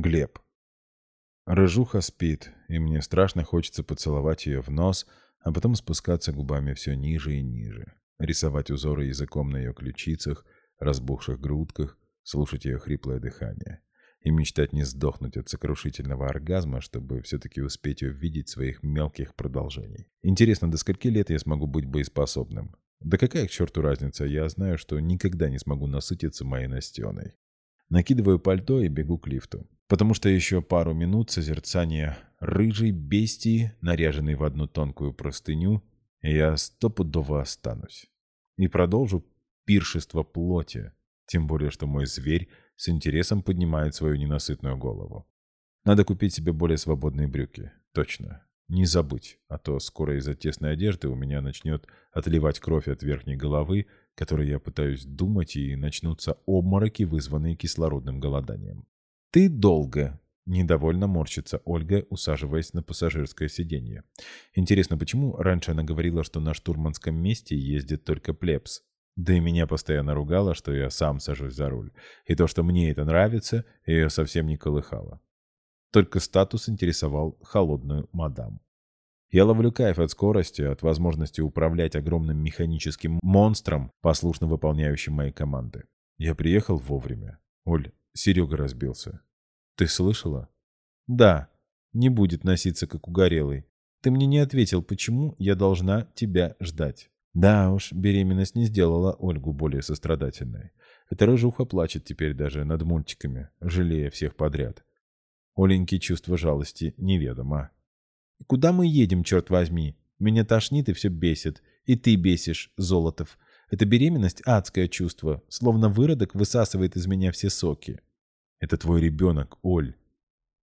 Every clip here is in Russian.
Глеб. Рыжуха спит, и мне страшно хочется поцеловать ее в нос, а потом спускаться губами все ниже и ниже, рисовать узоры языком на ее ключицах, разбухших грудках, слушать ее хриплое дыхание и мечтать не сдохнуть от сокрушительного оргазма, чтобы все-таки успеть увидеть своих мелких продолжений. Интересно, до скольки лет я смогу быть боеспособным? Да какая к черту разница, я знаю, что никогда не смогу насытиться моей Настеной. Накидываю пальто и бегу к лифту. Потому что еще пару минут созерцания рыжей бестии, наряженной в одну тонкую простыню, я стопудово останусь. И продолжу пиршество плоти, тем более, что мой зверь с интересом поднимает свою ненасытную голову. Надо купить себе более свободные брюки. Точно. Не забыть, а то скоро из-за тесной одежды у меня начнет отливать кровь от верхней головы, которой я пытаюсь думать, и начнутся обмороки, вызванные кислородным голоданием. «Ты долго!» – недовольно морщится Ольга, усаживаясь на пассажирское сиденье. Интересно, почему раньше она говорила, что на штурманском месте ездит только плебс? Да и меня постоянно ругала, что я сам сажусь за руль. И то, что мне это нравится, ее совсем не колыхало. Только статус интересовал холодную мадам. Я ловлю кайф от скорости, от возможности управлять огромным механическим монстром, послушно выполняющим мои команды. Я приехал вовремя. Оль, Серега разбился. Ты слышала? Да. Не будет носиться, как угорелый. Ты мне не ответил, почему я должна тебя ждать. Да уж, беременность не сделала Ольгу более сострадательной. Эта рыжуха плачет теперь даже над мультиками, жалея всех подряд. Оленьке чувство жалости неведомо. «Куда мы едем, черт возьми? Меня тошнит и все бесит. И ты бесишь, Золотов. Эта беременность — адское чувство, словно выродок высасывает из меня все соки. Это твой ребенок, Оль.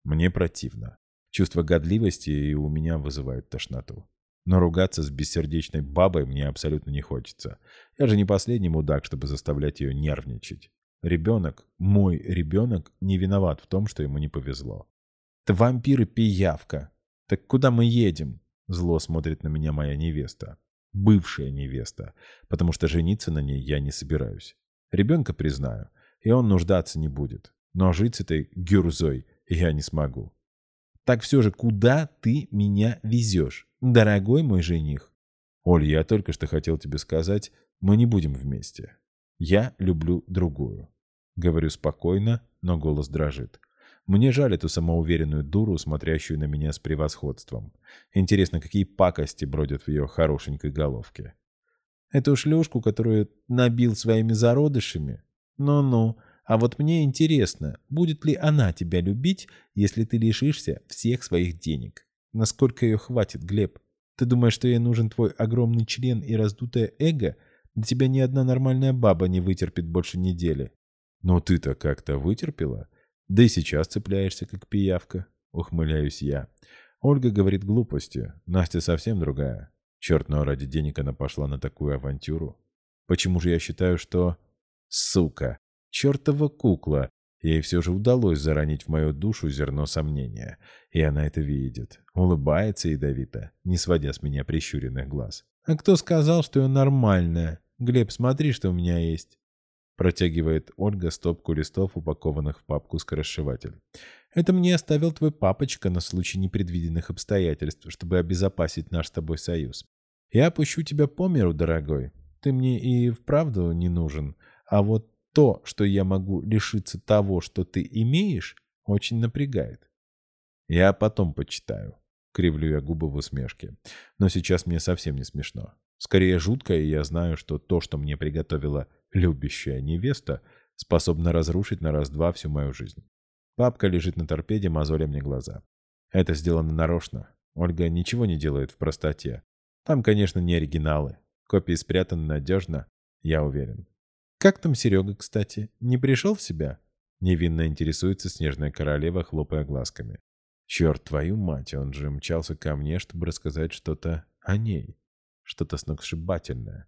Мне противно. Чувство годливости и у меня вызывают тошноту. Но ругаться с бессердечной бабой мне абсолютно не хочется. Я же не последний мудак, чтобы заставлять ее нервничать. Ребенок, мой ребенок, не виноват в том, что ему не повезло. «Ты вампир и пиявка», «Так куда мы едем?» Зло смотрит на меня моя невеста. Бывшая невеста. Потому что жениться на ней я не собираюсь. Ребенка признаю, и он нуждаться не будет. Но жить с этой гюрзой я не смогу. Так все же, куда ты меня везешь, дорогой мой жених? Оль, я только что хотел тебе сказать, мы не будем вместе. Я люблю другую. Говорю спокойно, но голос дрожит. Мне жаль эту самоуверенную дуру, смотрящую на меня с превосходством. Интересно, какие пакости бродят в ее хорошенькой головке. Эту шлюшку, которую набил своими зародышами? Ну-ну, а вот мне интересно, будет ли она тебя любить, если ты лишишься всех своих денег? Насколько ее хватит, Глеб? Ты думаешь, что ей нужен твой огромный член и раздутое эго? Да тебя ни одна нормальная баба не вытерпит больше недели. Но ты-то как-то вытерпела? Да и сейчас цепляешься, как пиявка. Ухмыляюсь я. Ольга говорит глупости. Настя совсем другая. Черт, но ради денег она пошла на такую авантюру. Почему же я считаю, что... Сука! Чертова кукла! Ей все же удалось заронить в мою душу зерно сомнения. И она это видит. Улыбается ядовито, не сводя с меня прищуренных глаз. «А кто сказал, что я нормальная? Глеб, смотри, что у меня есть. Протягивает Ольга стопку листов, упакованных в папку скоросшиватель. «Это мне оставил твой папочка на случай непредвиденных обстоятельств, чтобы обезопасить наш с тобой союз. Я опущу тебя по миру, дорогой. Ты мне и вправду не нужен. А вот то, что я могу лишиться того, что ты имеешь, очень напрягает. Я потом почитаю. Кривлю я губы в усмешке. Но сейчас мне совсем не смешно. Скорее жутко, и я знаю, что то, что мне приготовила любящая невеста, способна разрушить на раз-два всю мою жизнь. Папка лежит на торпеде, мозоля мне глаза. Это сделано нарочно. Ольга ничего не делает в простоте. Там, конечно, не оригиналы. Копии спрятаны надежно, я уверен. «Как там Серега, кстати? Не пришел в себя?» Невинно интересуется снежная королева, хлопая глазками. «Черт, твою мать, он же мчался ко мне, чтобы рассказать что-то о ней что-то сногсшибательное.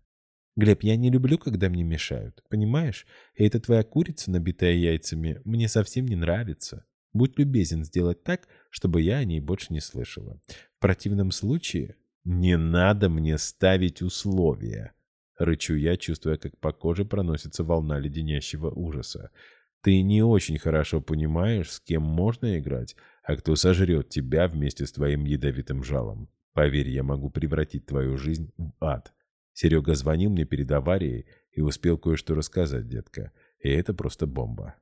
Глеб, я не люблю, когда мне мешают, понимаешь? И эта твоя курица, набитая яйцами, мне совсем не нравится. Будь любезен сделать так, чтобы я о ней больше не слышала. В противном случае не надо мне ставить условия. Рычу я, чувствуя, как по коже проносится волна леденящего ужаса. Ты не очень хорошо понимаешь, с кем можно играть, а кто сожрет тебя вместе с твоим ядовитым жалом. Поверь, я могу превратить твою жизнь в ад. Серега звонил мне перед аварией и успел кое-что рассказать, детка. И это просто бомба.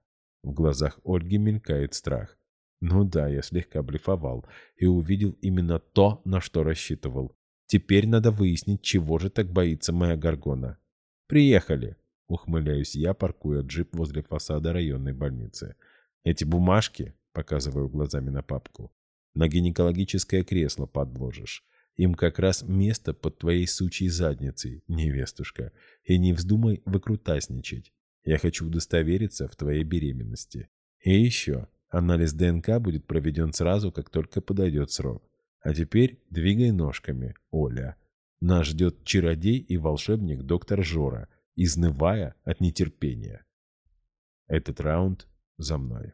В глазах Ольги мелькает страх. Ну да, я слегка блефовал и увидел именно то, на что рассчитывал. Теперь надо выяснить, чего же так боится моя Гаргона. Приехали. Ухмыляюсь я, паркуя джип возле фасада районной больницы. Эти бумажки, показываю глазами на папку, на гинекологическое кресло подложишь. Им как раз место под твоей сучьей задницей, невестушка. И не вздумай выкрутасничать. Я хочу удостовериться в твоей беременности. И еще, анализ ДНК будет проведен сразу, как только подойдет срок. А теперь двигай ножками, Оля. Нас ждет чародей и волшебник доктор Жора, изнывая от нетерпения. Этот раунд за мной.